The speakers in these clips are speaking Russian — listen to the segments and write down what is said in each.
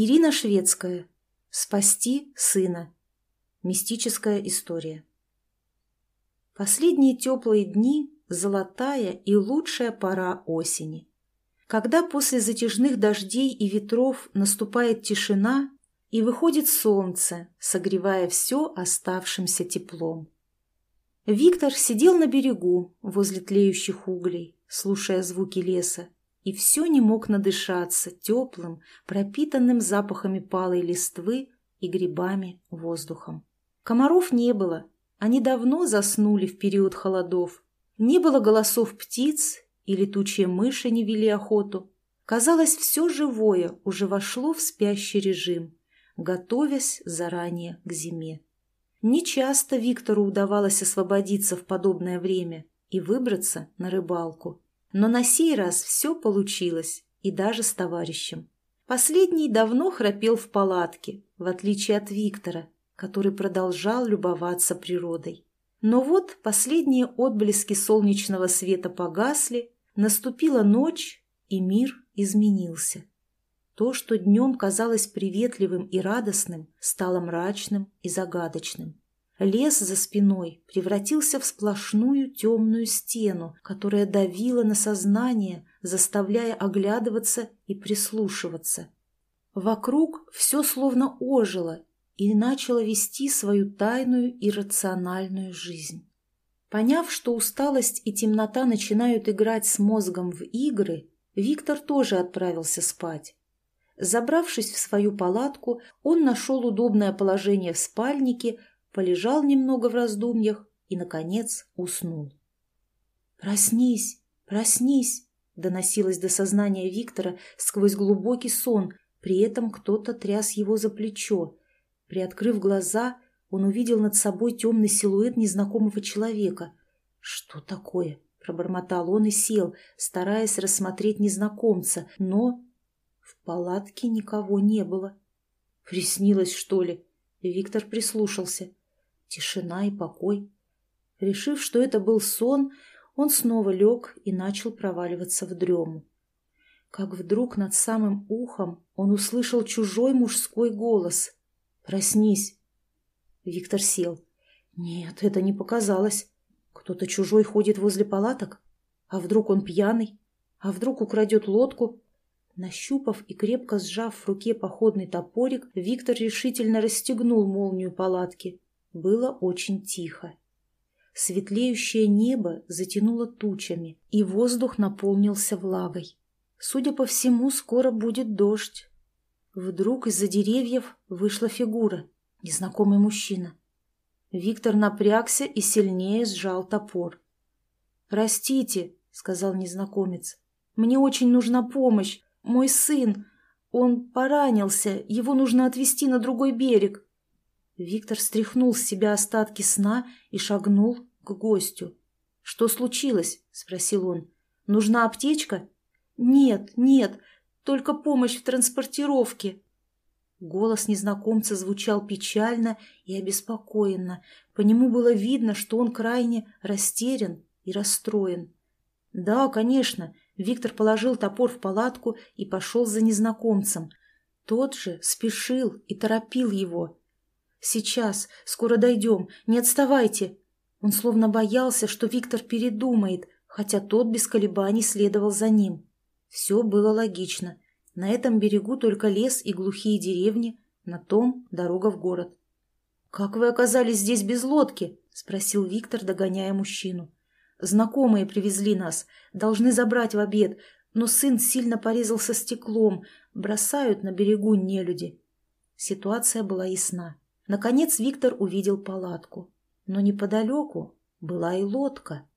Ирина Шведская. Спасти сына. Мистическая история. Последние теплые дни – золотая и лучшая пора осени. Когда после затяжных дождей и ветров наступает тишина и выходит солнце, согревая все оставшимся теплом. Виктор сидел на берегу возле тлеющих углей, слушая звуки леса, и все не мог надышаться теплым, пропитанным запахами палой листвы и грибами воздухом. Комаров не было, они давно заснули в период холодов. Не было голосов птиц, и летучие мыши не вели охоту. Казалось, все живое уже вошло в спящий режим, готовясь заранее к зиме. Нечасто Виктору удавалось освободиться в подобное время и выбраться на рыбалку. Но на сей раз все получилось, и даже с товарищем. Последний давно храпел в палатке, в отличие от Виктора, который продолжал любоваться природой. Но вот последние отблески солнечного света погасли, наступила ночь, и мир изменился. То, что днем казалось приветливым и радостным, стало мрачным и загадочным. Лес за спиной превратился в сплошную темную стену, которая давила на сознание, заставляя оглядываться и прислушиваться. Вокруг все словно ожило и начало вести свою тайную и рациональную жизнь. Поняв, что усталость и темнота начинают играть с мозгом в игры, Виктор тоже отправился спать. Забравшись в свою палатку, он нашел удобное положение в спальнике, полежал немного в раздумьях и, наконец, уснул. «Проснись, проснись!» — доносилось до сознания Виктора сквозь глубокий сон, при этом кто-то тряс его за плечо. Приоткрыв глаза, он увидел над собой темный силуэт незнакомого человека. «Что такое?» — пробормотал он и сел, стараясь рассмотреть незнакомца, но в палатке никого не было. «Приснилось, что ли?» Виктор прислушался. Тишина и покой. Решив, что это был сон, он снова лег и начал проваливаться в дрему. Как вдруг над самым ухом он услышал чужой мужской голос. «Проснись!» Виктор сел. «Нет, это не показалось. Кто-то чужой ходит возле палаток? А вдруг он пьяный? А вдруг украдет лодку?» Нащупав и крепко сжав в руке походный топорик, Виктор решительно расстегнул молнию палатки. Было очень тихо. Светлеющее небо затянуло тучами, и воздух наполнился влагой. Судя по всему, скоро будет дождь. Вдруг из-за деревьев вышла фигура, незнакомый мужчина. Виктор напрягся и сильнее сжал топор. «Простите», — сказал незнакомец, — «мне очень нужна помощь. Мой сын, он поранился, его нужно отвезти на другой берег». Виктор стряхнул с себя остатки сна и шагнул к гостю. «Что случилось?» — спросил он. «Нужна аптечка?» «Нет, нет, только помощь в транспортировке». Голос незнакомца звучал печально и обеспокоенно. По нему было видно, что он крайне растерян и расстроен. «Да, конечно». Виктор положил топор в палатку и пошел за незнакомцем. Тот же спешил и торопил его. «Сейчас, скоро дойдем, не отставайте!» Он словно боялся, что Виктор передумает, хотя тот без колебаний следовал за ним. Все было логично. На этом берегу только лес и глухие деревни, на том дорога в город. «Как вы оказались здесь без лодки?» — спросил Виктор, догоняя мужчину. «Знакомые привезли нас, должны забрать в обед, но сын сильно порезался стеклом, бросают на берегу нелюди». Ситуация была ясна. Наконец Виктор увидел палатку. Но неподалеку была и лодка.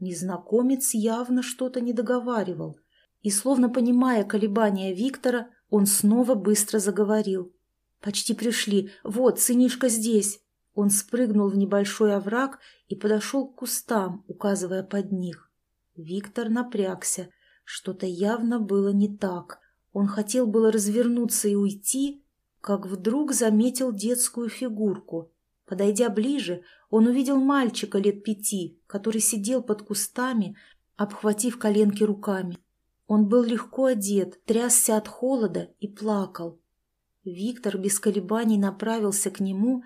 Незнакомец явно что-то не договаривал. И, словно понимая колебания Виктора, он снова быстро заговорил. «Почти пришли. Вот, сынишка здесь». Он спрыгнул в небольшой овраг и подошел к кустам, указывая под них. Виктор напрягся. Что-то явно было не так. Он хотел было развернуться и уйти, как вдруг заметил детскую фигурку. Подойдя ближе, он увидел мальчика лет пяти, который сидел под кустами, обхватив коленки руками. Он был легко одет, трясся от холода и плакал. Виктор без колебаний направился к нему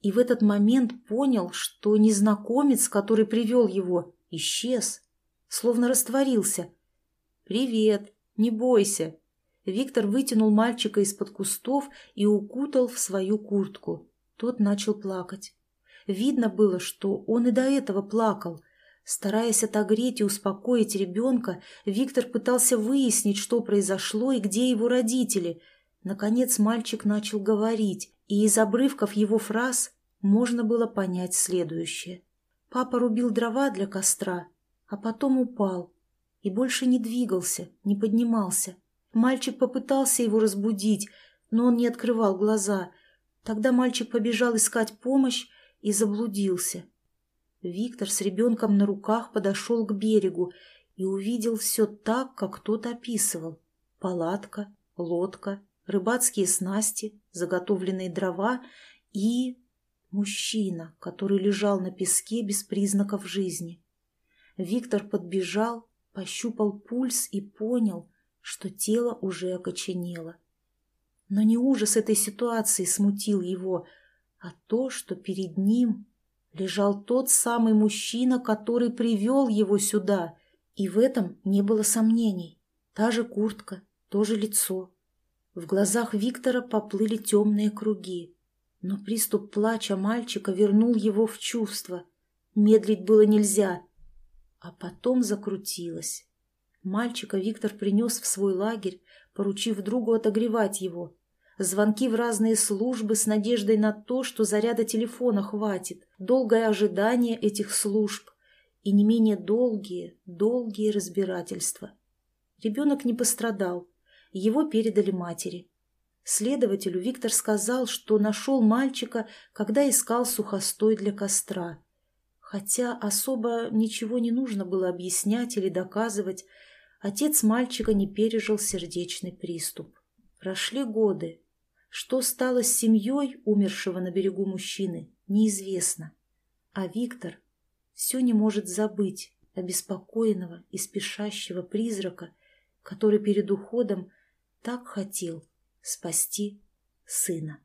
и в этот момент понял, что незнакомец, который привел его, исчез, словно растворился. «Привет, не бойся!» Виктор вытянул мальчика из-под кустов и укутал в свою куртку. Тот начал плакать. Видно было, что он и до этого плакал. Стараясь отогреть и успокоить ребенка, Виктор пытался выяснить, что произошло и где его родители. Наконец мальчик начал говорить, и из обрывков его фраз можно было понять следующее. Папа рубил дрова для костра, а потом упал и больше не двигался, не поднимался. Мальчик попытался его разбудить, но он не открывал глаза. Тогда мальчик побежал искать помощь и заблудился. Виктор с ребенком на руках подошел к берегу и увидел все так, как тот описывал. Палатка, лодка, рыбацкие снасти, заготовленные дрова и Мужчина, который лежал на песке без признаков жизни. Виктор подбежал, пощупал пульс и понял, что тело уже окоченело. Но не ужас этой ситуации смутил его, а то, что перед ним лежал тот самый мужчина, который привел его сюда, и в этом не было сомнений. Та же куртка, то же лицо. В глазах Виктора поплыли темные круги. Но приступ плача мальчика вернул его в чувство. Медлить было нельзя. А потом закрутилось. Мальчика Виктор принес в свой лагерь, поручив другу отогревать его. Звонки в разные службы с надеждой на то, что заряда телефона хватит. Долгое ожидание этих служб. И не менее долгие, долгие разбирательства. Ребенок не пострадал. Его передали матери. Следователю Виктор сказал, что нашел мальчика, когда искал сухостой для костра. Хотя особо ничего не нужно было объяснять или доказывать, отец мальчика не пережил сердечный приступ. Прошли годы. Что стало с семьей умершего на берегу мужчины, неизвестно. А Виктор все не может забыть обеспокоенного и спешащего призрака, который перед уходом так хотел спасти сына.